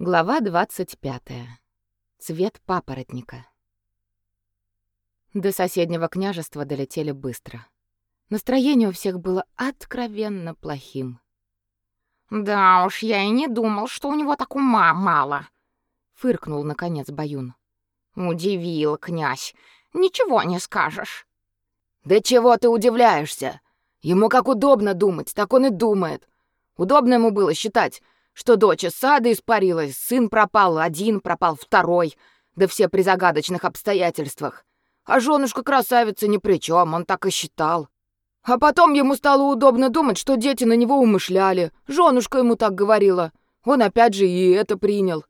Глава 25. Цвет папоротника. До соседнего княжества долетели быстро. Настроение у всех было откровенно плохим. «Да уж, я и не думал, что у него так ума мало», — фыркнул, наконец, Баюн. «Удивил, князь. Ничего не скажешь». «Да чего ты удивляешься? Ему как удобно думать, так он и думает. Удобно ему было считать, что дочь из сада испарилась, сын пропал один, пропал второй, да все при загадочных обстоятельствах. А женушка красавица ни при чем, он так и считал. А потом ему стало удобно думать, что дети на него умышляли. Женушка ему так говорила. Он опять же и это принял.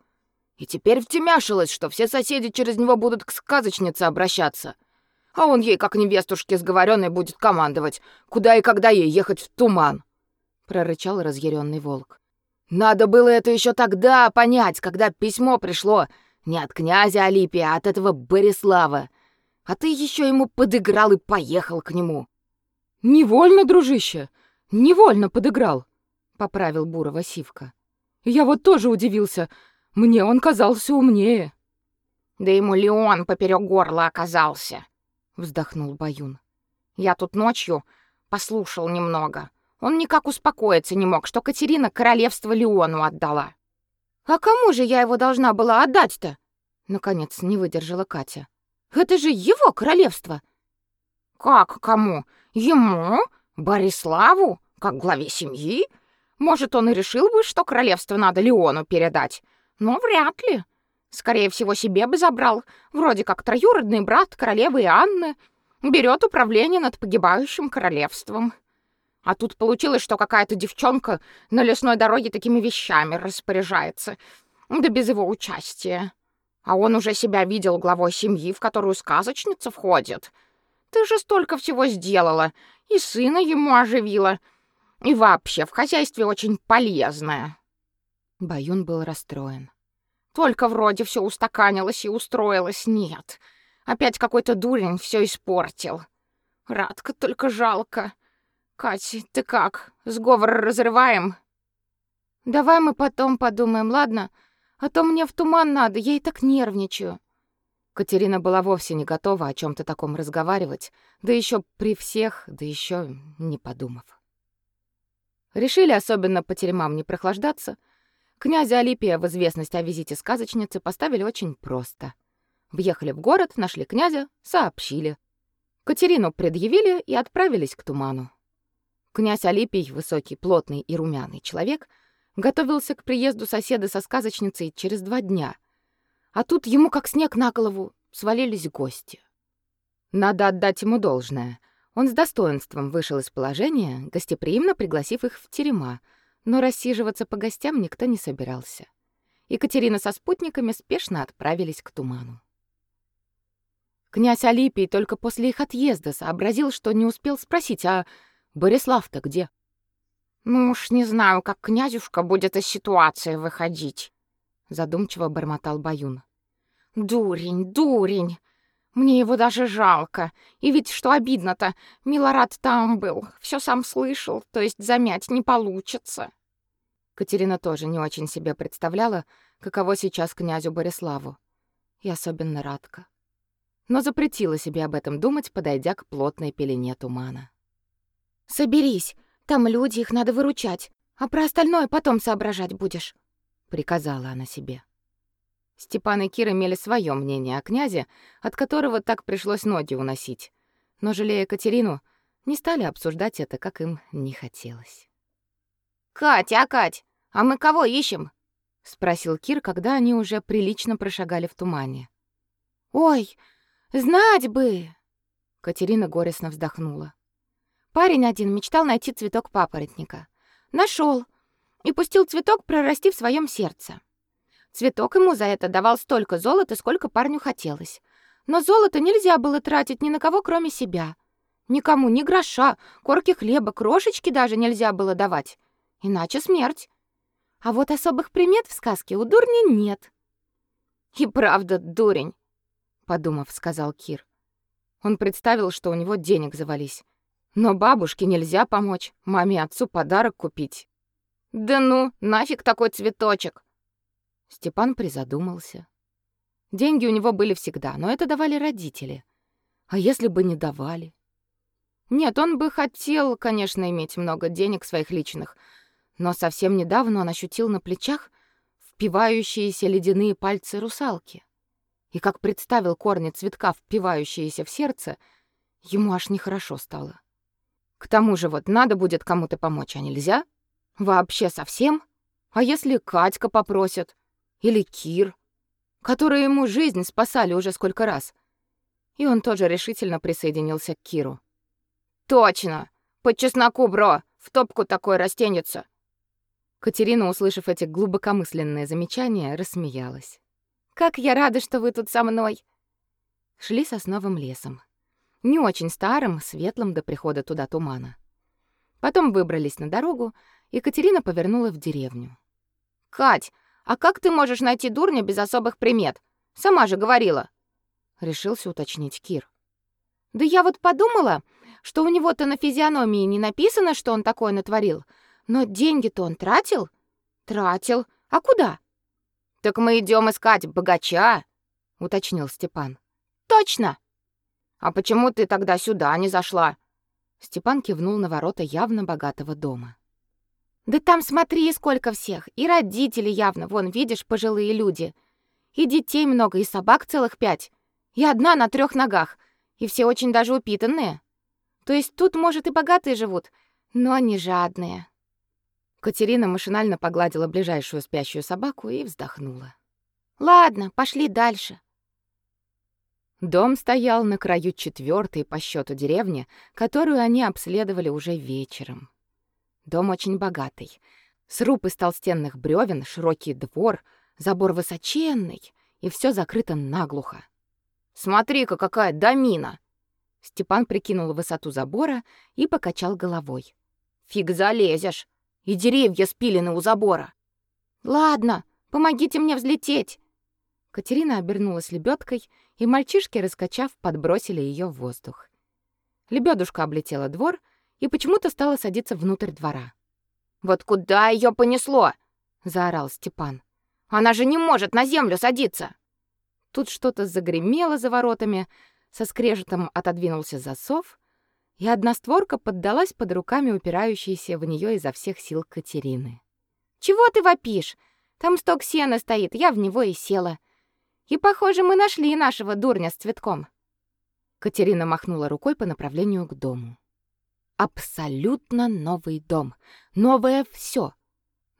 И теперь втемяшилось, что все соседи через него будут к сказочнице обращаться. А он ей, как невестушке сговоренной, будет командовать, куда и когда ей ехать в туман. Прорычал разъяренный волк. Надо было это еще тогда понять, когда письмо пришло не от князя Алипия, а от этого Борислава. А ты еще ему подыграл и поехал к нему. Невольно, дружище, невольно подыграл, поправил Бурова Сивка. Я вот тоже удивился. Мне он казался умнее. Да ему Леон поперек горла оказался, вздохнул Баюн. Я тут ночью послушал немного. Он никак успокоиться не мог, что Катерина королевство Леону отдала. А кому же я его должна была отдать-то? Наконец не выдержала Катя. Это же его королевство. Как кому? Ему? Бориславу? Как главе семьи? Может, он и решил бы, что королевство надо Леону передать. Но вряд ли. Скорее всего, себе бы забрал. Вроде как троюродный брат королевы Анны берет управление над погибающим королевством. А тут получилось, что какая-то девчонка на лесной дороге такими вещами распоряжается, да без его участия. А он уже себя видел главой семьи, в которую сказочница входит. Ты же столько всего сделала, и сына ему оживила, и вообще в хозяйстве очень полезная. Баюн был расстроен. Только вроде все устаканилось и устроилось, нет. Опять какой-то дурень все испортил. Радка только жалко. Катя, ты как? Сговор разрываем? Давай мы потом подумаем, ладно? А то мне в туман надо, я и так нервничаю. Катерина была вовсе не готова о чем то таком разговаривать, да еще при всех, да еще не подумав. Решили особенно по теремам не прохлаждаться. Князя Алипия в известность о визите сказочницы поставили очень просто. Въехали в город, нашли князя, сообщили. Катерину предъявили и отправились к туману. Князь Алипий, высокий, плотный и румяный человек, готовился к приезду соседа со сказочницей через два дня. А тут ему как снег на голову свалились гости. Надо отдать ему должное. Он с достоинством вышел из положения, гостеприимно пригласив их в терема, но рассиживаться по гостям никто не собирался. Екатерина со спутниками спешно отправились к туману. Князь Алипий только после их отъезда сообразил, что не успел спросить, а Борислав-то где? Ну уж не знаю, как князюшка будет из ситуации выходить, задумчиво бормотал Баюн. Дурень, дурень. Мне его даже жалко. И ведь что обидно-то, Милорад там был, все сам слышал, то есть замять не получится. Катерина тоже не очень себе представляла, каково сейчас князю Бориславу. И особенно Радка. Но запретила себе об этом думать, подойдя к плотной пелене тумана. Соберись, там люди, их надо выручать, а про остальное потом соображать будешь, приказала она себе. Степан и Кира имели свое мнение о князе, от которого так пришлось ноги уносить. Но жалея Катерину, не стали обсуждать это, как им не хотелось. «Катя, а Кать, а мы кого ищем?» — спросил Кир, когда они уже прилично прошагали в тумане. «Ой, знать бы!» Катерина горестно вздохнула. Парень один мечтал найти цветок папоротника. Нашел и пустил цветок прорасти в своем сердце. Цветок ему за это давал столько золота, сколько парню хотелось. Но золото нельзя было тратить ни на кого, кроме себя. Никому ни гроша, корки хлеба, крошечки даже нельзя было давать. Иначе смерть. А вот особых примет в сказке у дурни нет. И правда, дурень, подумав, сказал Кир. Он представил, что у него денег завались. Но бабушке нельзя помочь, маме отцу подарок купить. Да ну, нафиг такой цветочек. Степан призадумался. Деньги у него были всегда, но это давали родители. А если бы не давали? Нет, он бы хотел, конечно, иметь много денег своих личных, но совсем недавно он ощутил на плечах впивающиеся ледяные пальцы русалки. И как представил корни цветка, впивающиеся в сердце, ему аж нехорошо стало. К тому же вот надо будет кому-то помочь, а нельзя? Вообще совсем? А если Катька попросит? Или Кир? Которые ему жизнь спасали уже сколько раз? И он тоже решительно присоединился к Киру. «Точно! По чесноку, бро! В топку такой растенется!» Катерина, услышав эти глубокомысленные замечания, рассмеялась. «Как я рада, что вы тут со мной!» Шли сосновым лесом. Не очень старым, светлым до прихода туда тумана. Потом выбрались на дорогу, и Катерина повернула в деревню. «Кать, а как ты можешь найти дурня без особых примет? Сама же говорила!» Решился уточнить Кир. «Да я вот подумала, что у него-то на физиономии не написано, что он такое натворил, но деньги-то он тратил? Тратил. А куда? Так мы идем искать богача, уточнил Степан. Точно. А почему ты тогда сюда не зашла? Степан кивнул на ворота явно богатого дома. Да там смотри, сколько всех. И родители явно, вон, видишь, пожилые люди. И детей много, и собак целых пять. И одна на трех ногах. И все очень даже упитанные. То есть тут, может, и богатые живут, но не жадные. Катерина машинально погладила ближайшую спящую собаку и вздохнула. Ладно, пошли дальше. Дом стоял на краю четвертой по счету деревни, которую они обследовали уже вечером. Дом очень богатый. Сруб из толстенных бревен, широкий двор, забор высоченный, и все закрыто наглухо. «Смотри-ка, какая домина!» Степан прикинул высоту забора и покачал головой. «Фиг залезешь! и деревья спилены у забора. Ладно, помогите мне взлететь. Катерина обернулась лебедкой, и мальчишки, раскачав, подбросили ее в воздух. Лебедушка облетела двор и почему-то стала садиться внутрь двора. Вот куда ее понесло? заорал Степан. Она же не может на землю садиться. Тут что-то загремело за воротами, со скрежетом отодвинулся засов, и одна створка поддалась под руками упирающейся в нее изо всех сил Катерины. «Чего ты вопишь? Там сток сена стоит, я в него и села. И, похоже, мы нашли нашего дурня с цветком». Катерина махнула рукой по направлению к дому. Абсолютно новый дом. Новое все.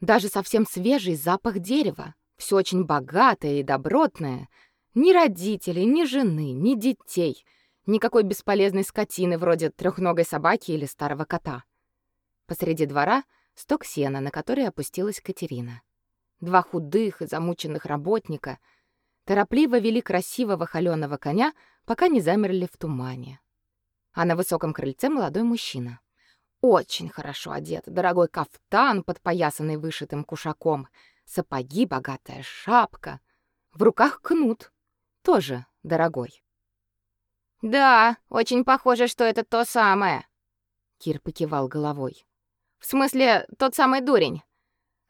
Даже совсем свежий запах дерева. Все очень богатое и добротное. Ни родителей, ни жены, ни детей — Никакой бесполезной скотины вроде трехногой собаки или старого кота. Посреди двора сток сена, на который опустилась Катерина. Два худых и замученных работника торопливо вели красивого холёного коня, пока не замерли в тумане. А на высоком крыльце молодой мужчина. Очень хорошо одет, дорогой кафтан, подпоясанный вышитым кушаком, сапоги, богатая шапка, в руках кнут, тоже дорогой. Да, очень похоже, что это то самое. Кир покивал головой. В смысле, тот самый дурень.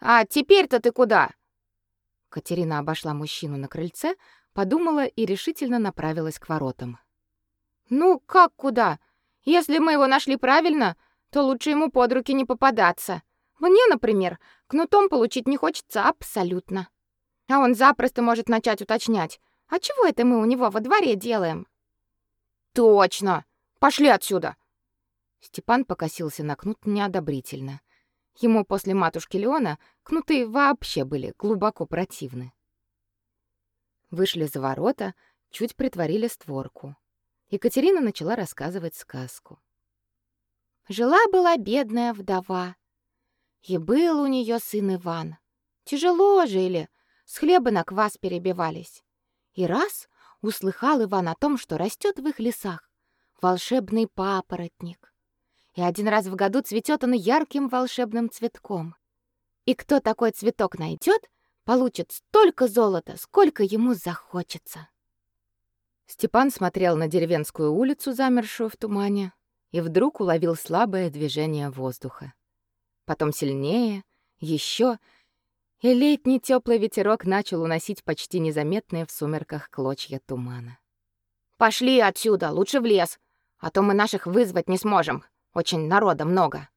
А теперь-то ты куда? Катерина обошла мужчину на крыльце, подумала и решительно направилась к воротам. Ну, как куда? Если мы его нашли правильно, то лучше ему под руки не попадаться. Мне, например, кнутом получить не хочется абсолютно. А он запросто может начать уточнять: "А чего это мы у него во дворе делаем?" Точно. Пошли отсюда. Степан покосился на кнут неодобрительно. Ему после матушки Леона кнуты вообще были глубоко противны. Вышли за ворота, чуть притворили створку. Екатерина начала рассказывать сказку. Жила-была бедная вдова, и был у нее сын Иван. Тяжело жили, с хлеба на квас перебивались. И раз услыхал Иван о том, что растет в их лесах волшебный папоротник. И один раз в году цветет он ярким волшебным цветком. И кто такой цветок найдет, получит столько золота, сколько ему захочется. Степан смотрел на деревенскую улицу, замершую в тумане, и вдруг уловил слабое движение воздуха. Потом сильнее, еще, и летний теплый ветерок начал уносить почти незаметные в сумерках клочья тумана. «Пошли отсюда, лучше в лес, а то мы наших вызвать не сможем. Очень народа много».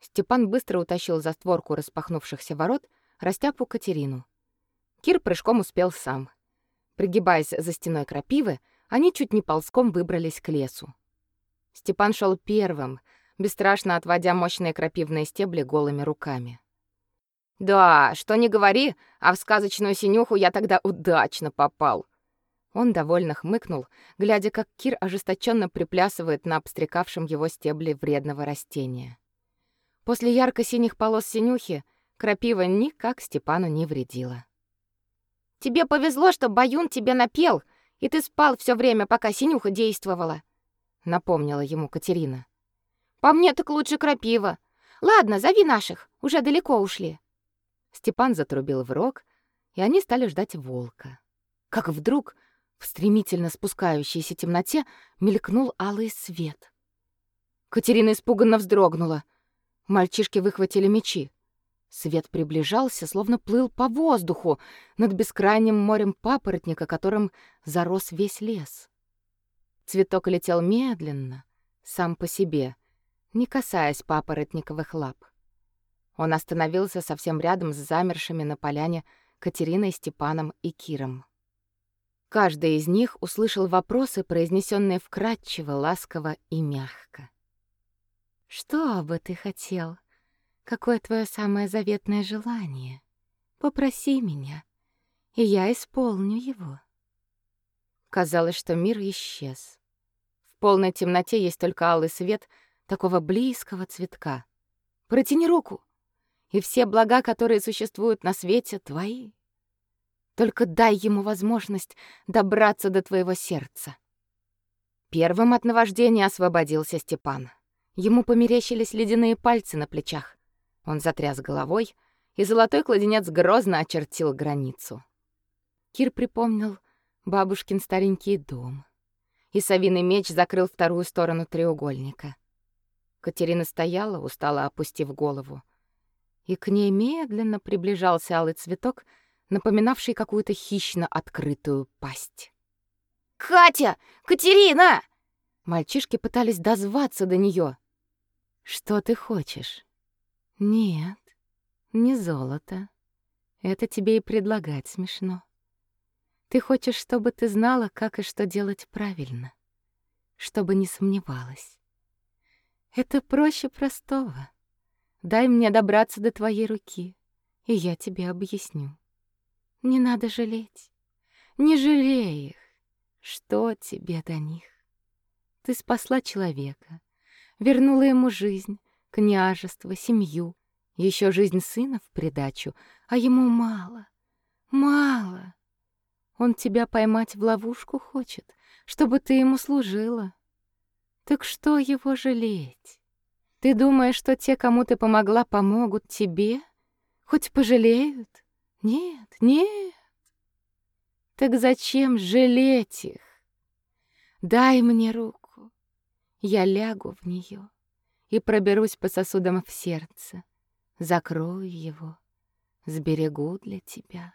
Степан быстро утащил за створку распахнувшихся ворот растяпу Катерину. Кир прыжком успел сам. Пригибаясь за стеной крапивы, они чуть не ползком выбрались к лесу. Степан шел первым, бесстрашно отводя мощные крапивные стебли голыми руками. «Да, что не говори, а в сказочную синюху я тогда удачно попал», он довольно хмыкнул, глядя, как Кир ожесточенно приплясывает на обстрекавшем его стебле вредного растения. После ярко-синих полос синюхи крапива никак Степану не вредила. «Тебе повезло, что Баюн тебе напел, и ты спал все время, пока синюха действовала», — напомнила ему Катерина. «По мне так лучше крапива. Ладно, зови наших, уже далеко ушли». Степан затрубил в рог, и они стали ждать волка. Как вдруг в стремительно спускающейся темноте мелькнул алый свет. Катерина испуганно вздрогнула. Мальчишки выхватили мечи. Свет приближался, словно плыл по воздуху над бескрайним морем папоротника, которым зарос весь лес. Цветок летел медленно, сам по себе, не касаясь папоротниковых лап. Он остановился совсем рядом с замершими на поляне Катериной, Степаном и Киром. Каждый из них услышал вопросы, произнесенные вкратчиво, ласково и мягко. «Что бы ты хотел? Какое твое самое заветное желание? Попроси меня, и я исполню его». Казалось, что мир исчез. В полной темноте есть только алый свет такого близкого цветка. Протяни руку, и все блага, которые существуют на свете, твои. Только дай ему возможность добраться до твоего сердца. Первым от наваждения освободился Степан. Ему померещились ледяные пальцы на плечах. Он затряс головой, и золотой кладенец грозно очертил границу. Кир припомнил бабушкин старенький дом, и совиный меч закрыл вторую сторону треугольника. Катерина стояла, устало опустив голову, и к ней медленно приближался алый цветок — напоминавший какую-то хищно открытую пасть. «Катя! Катерина!» Мальчишки пытались дозваться до нее. «Что ты хочешь?» «Нет, не золото. Это тебе и предлагать смешно. Ты хочешь, чтобы ты знала, как и что делать правильно, чтобы не сомневалась. Это проще простого. Дай мне добраться до твоей руки, и я тебе объясню. Не надо жалеть. Не жалей их. Что тебе до них? Ты спасла человека, вернула ему жизнь, княжество, семью, еще жизнь сына в придачу, а ему мало, мало. Он тебя поймать в ловушку хочет, чтобы ты ему служила. Так что его жалеть? Ты думаешь, что те, кому ты помогла, помогут тебе? Хоть пожалеют? Нет, нет. Так зачем жалеть их? Дай мне руку. Я лягу в нее и проберусь по сосудам в сердце, закрою его, сберегу для тебя.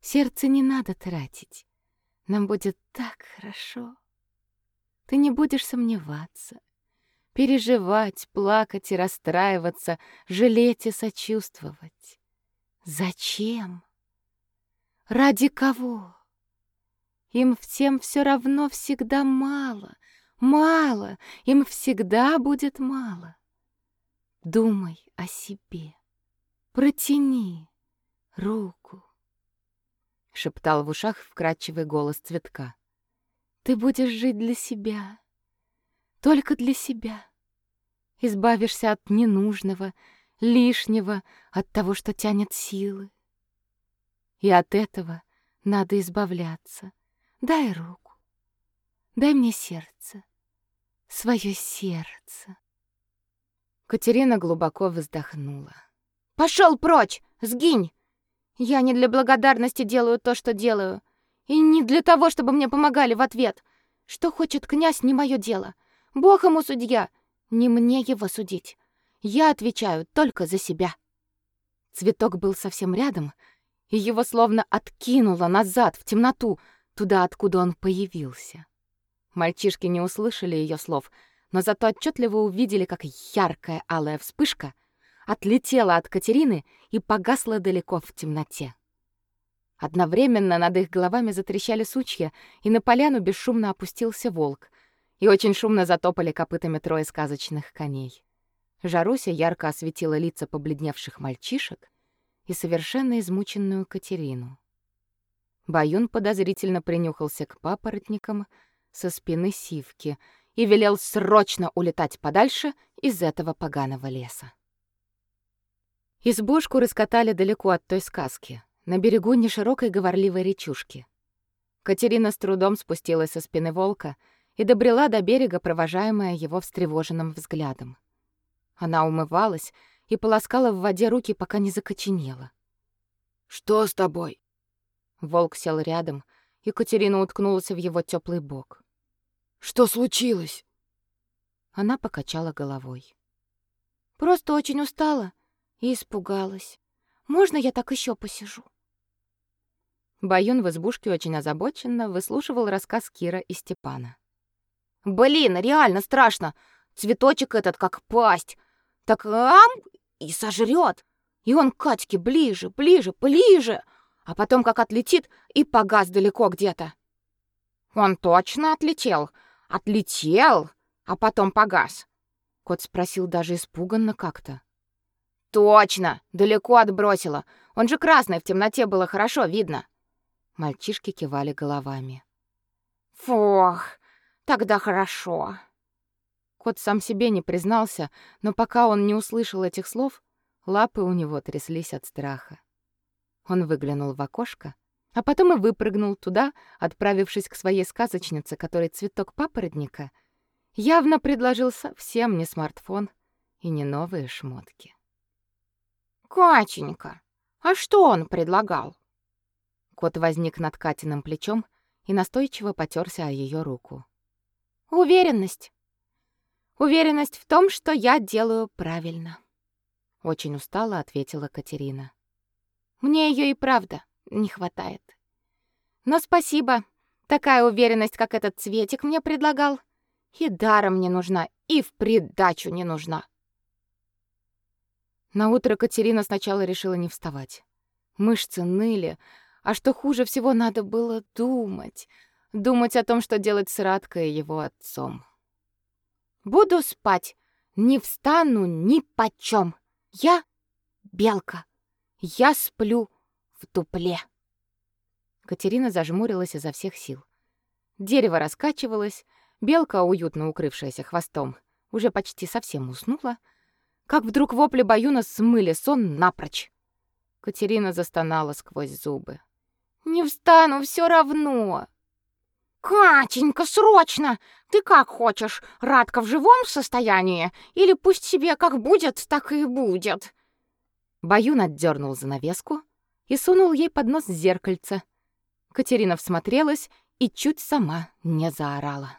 Сердце не надо тратить. Нам будет так хорошо. Ты не будешь сомневаться, переживать, плакать и расстраиваться, жалеть и сочувствовать. Зачем? Ради кого? Им всем все равно всегда мало, мало, им всегда будет мало. Думай о себе, протяни руку. Шептал в ушах вкрадчивый голос цветка. Ты будешь жить для себя, только для себя. Избавишься от ненужного, лишнего, от того, что тянет силы. И от этого надо избавляться. Дай руку. Дай мне сердце. свое сердце. Катерина глубоко вздохнула. Пошел прочь, сгинь. Я не для благодарности делаю то, что делаю, и не для того, чтобы мне помогали в ответ. Что хочет князь, не мое дело. Бог ему судья, не мне его судить. Я отвечаю только за себя. Цветок был совсем рядом, и его словно откинуло назад в темноту, туда, откуда он появился. Мальчишки не услышали ее слов, но зато отчетливо увидели, как яркая алая вспышка отлетела от Катерины и погасла далеко в темноте. Одновременно над их головами затрещали сучья, и на поляну бесшумно опустился волк, и очень шумно затопали копытами трое сказочных коней. Жаруся ярко осветила лица побледневших мальчишек и совершенно измученную Катерину. Баюн подозрительно принюхался к папоротникам со спины Сивки и велел срочно улетать подальше из этого поганого леса. Избушку раскатали далеко от той сказки, на берегу неширокой говорливой речушки. Катерина с трудом спустилась со спины волка и добрела до берега, провожаемая его встревоженным взглядом. Она умывалась и полоскала в воде руки, пока не закоченела. «Что с тобой?» Волк сел рядом, и Катерина уткнулась в его теплый бок. «Что случилось?» Она покачала головой. «Просто очень устала и испугалась. Можно я так еще посижу?» Баюн в избушке очень озабоченно выслушивал рассказ Кира и Степана. «Блин, реально страшно! Цветочек этот как пасть! Так ам! И сожрет! И он к Катьке ближе, ближе, ближе! А потом как отлетит и погас далеко где-то!» «Он точно отлетел! Отлетел! А потом погас!» Кот спросил даже испуганно как-то. «Точно! Далеко отбросило! Он же красный, в темноте было хорошо видно!» Мальчишки кивали головами. Фух, тогда хорошо. Кот сам себе не признался, но пока он не услышал этих слов, лапы у него тряслись от страха. Он выглянул в окошко, а потом и выпрыгнул туда, отправившись к своей сказочнице, которой цветок папоротника явно предложил совсем не смартфон и не новые шмотки. «Катенька, а что он предлагал?» Кот возник над Катиным плечом и настойчиво потерся о ее руку. Уверенность. Уверенность в том, что я делаю правильно. Очень устало ответила Катерина. Мне ее и правда не хватает. Но спасибо. Такая уверенность, как этот цветик мне предлагал, и даром не нужна, и в придачу не нужна. На утро Катерина сначала решила не вставать. Мышцы ныли, а что хуже всего, надо было думать. Думать о том, что делать с Радкой и его отцом. «Буду спать. Не встану ни почем. Я белка. Я сплю в дупле». Катерина зажмурилась изо всех сил. Дерево раскачивалось, белка, уютно укрывшаяся хвостом, уже почти совсем уснула, как вдруг вопли Баюна смыли сон напрочь. Катерина застонала сквозь зубы. Не встану все равно. Катенька, срочно! Ты как хочешь, Радка в живом состоянии или пусть себе как будет, так и будет. Баюн отдернул занавеску и сунул ей под нос зеркальце. Катерина всмотрелась и чуть сама не заорала.